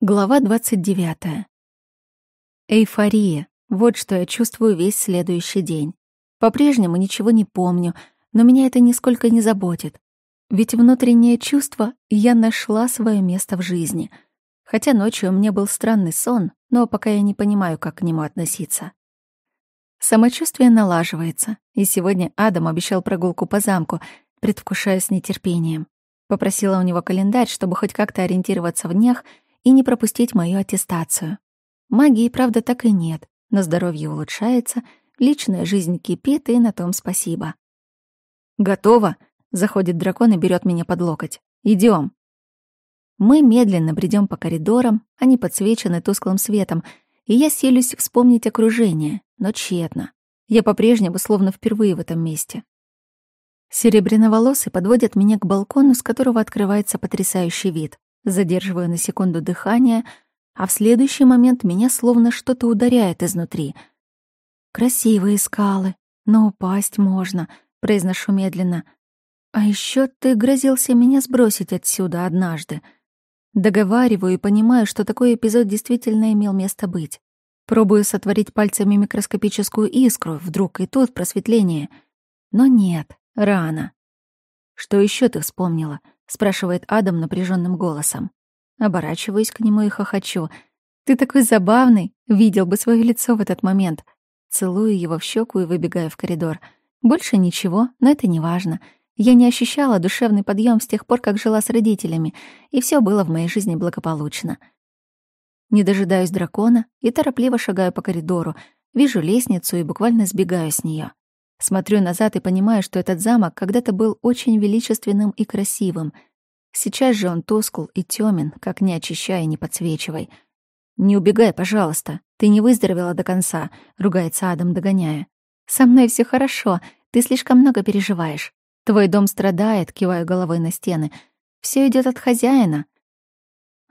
Глава 29. Эйфория. Вот что я чувствую весь следующий день. По-прежнему ничего не помню, но меня это нисколько не заботит. Ведь внутреннее чувство я нашла свое место в жизни. Хотя ночью у меня был странный сон, но пока я не понимаю, как к нему относиться. Самочувствие налаживается, и сегодня Адам обещал прогулку по замку, предвкушая с нетерпением. Попросила у него календарь, чтобы хоть как-то ориентироваться в днях — и не пропустить мою аттестацию. Магии, правда, так и нет, но здоровье улучшается, личная жизнь кипит, и на том спасибо. «Готово!» — заходит дракон и берет меня под локоть. Идем. Мы медленно бредем по коридорам, они подсвечены тусклым светом, и я селюсь вспомнить окружение, но тщетно. Я по-прежнему словно впервые в этом месте. Серебряноволосый подводят меня к балкону, с которого открывается потрясающий вид задерживаю на секунду дыхание, а в следующий момент меня словно что-то ударяет изнутри. «Красивые скалы, но упасть можно», — произношу медленно. «А еще ты грозился меня сбросить отсюда однажды». Договариваю и понимаю, что такой эпизод действительно имел место быть. Пробую сотворить пальцами микроскопическую искру, вдруг и тут просветление. Но нет, рано. «Что еще ты вспомнила?» Спрашивает Адам напряженным голосом. Оборачиваюсь к нему и хохочу. Ты такой забавный, видел бы свое лицо в этот момент. Целую его в щеку и выбегаю в коридор. Больше ничего, но это не важно. Я не ощущала душевный подъем с тех пор, как жила с родителями, и все было в моей жизни благополучно. Не дожидаюсь дракона и торопливо шагаю по коридору, вижу лестницу и буквально сбегаю с нее. Смотрю назад и понимаю, что этот замок когда-то был очень величественным и красивым. Сейчас же он тускл и тёмен, как не очищай и не подсвечивай. «Не убегай, пожалуйста. Ты не выздоровела до конца», — ругается Адам, догоняя. «Со мной все хорошо. Ты слишком много переживаешь. Твой дом страдает», — киваю головой на стены. Все идет от хозяина».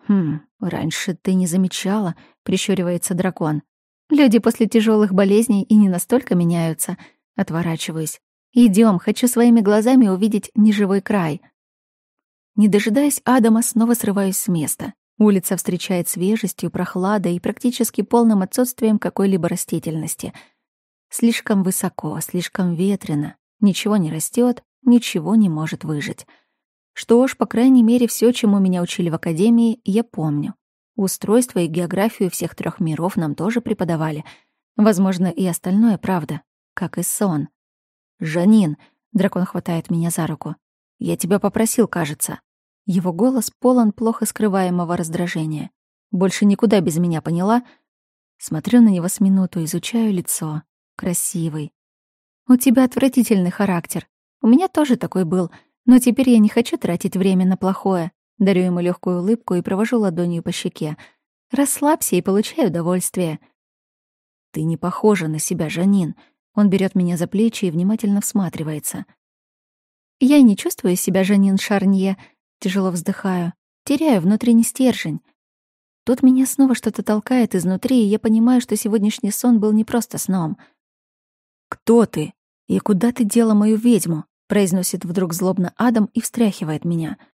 «Хм, раньше ты не замечала», — прищуривается дракон. «Люди после тяжелых болезней и не настолько меняются», — Отворачиваюсь. Идем, хочу своими глазами увидеть неживой край. Не дожидаясь Адама, снова срываюсь с места. Улица встречает свежестью, прохладой и практически полным отсутствием какой-либо растительности. Слишком высоко, слишком ветрено. Ничего не растет, ничего не может выжить. Что ж, по крайней мере, все, чему меня учили в академии, я помню. Устройство и географию всех трех миров нам тоже преподавали. Возможно, и остальное правда как и сон. «Жанин!» — дракон хватает меня за руку. «Я тебя попросил, кажется». Его голос полон плохо скрываемого раздражения. «Больше никуда без меня, поняла?» Смотрю на него с минуту, изучаю лицо. Красивый. «У тебя отвратительный характер. У меня тоже такой был, но теперь я не хочу тратить время на плохое». Дарю ему легкую улыбку и провожу ладонью по щеке. «Расслабься и получай удовольствие». «Ты не похожа на себя, Жанин», он берет меня за плечи и внимательно всматривается. Я не чувствую себя Жанин Шарнье, тяжело вздыхаю, теряю внутренний стержень. Тут меня снова что-то толкает изнутри, и я понимаю, что сегодняшний сон был не просто сном. «Кто ты? И куда ты дела мою ведьму?» — произносит вдруг злобно Адам и встряхивает меня —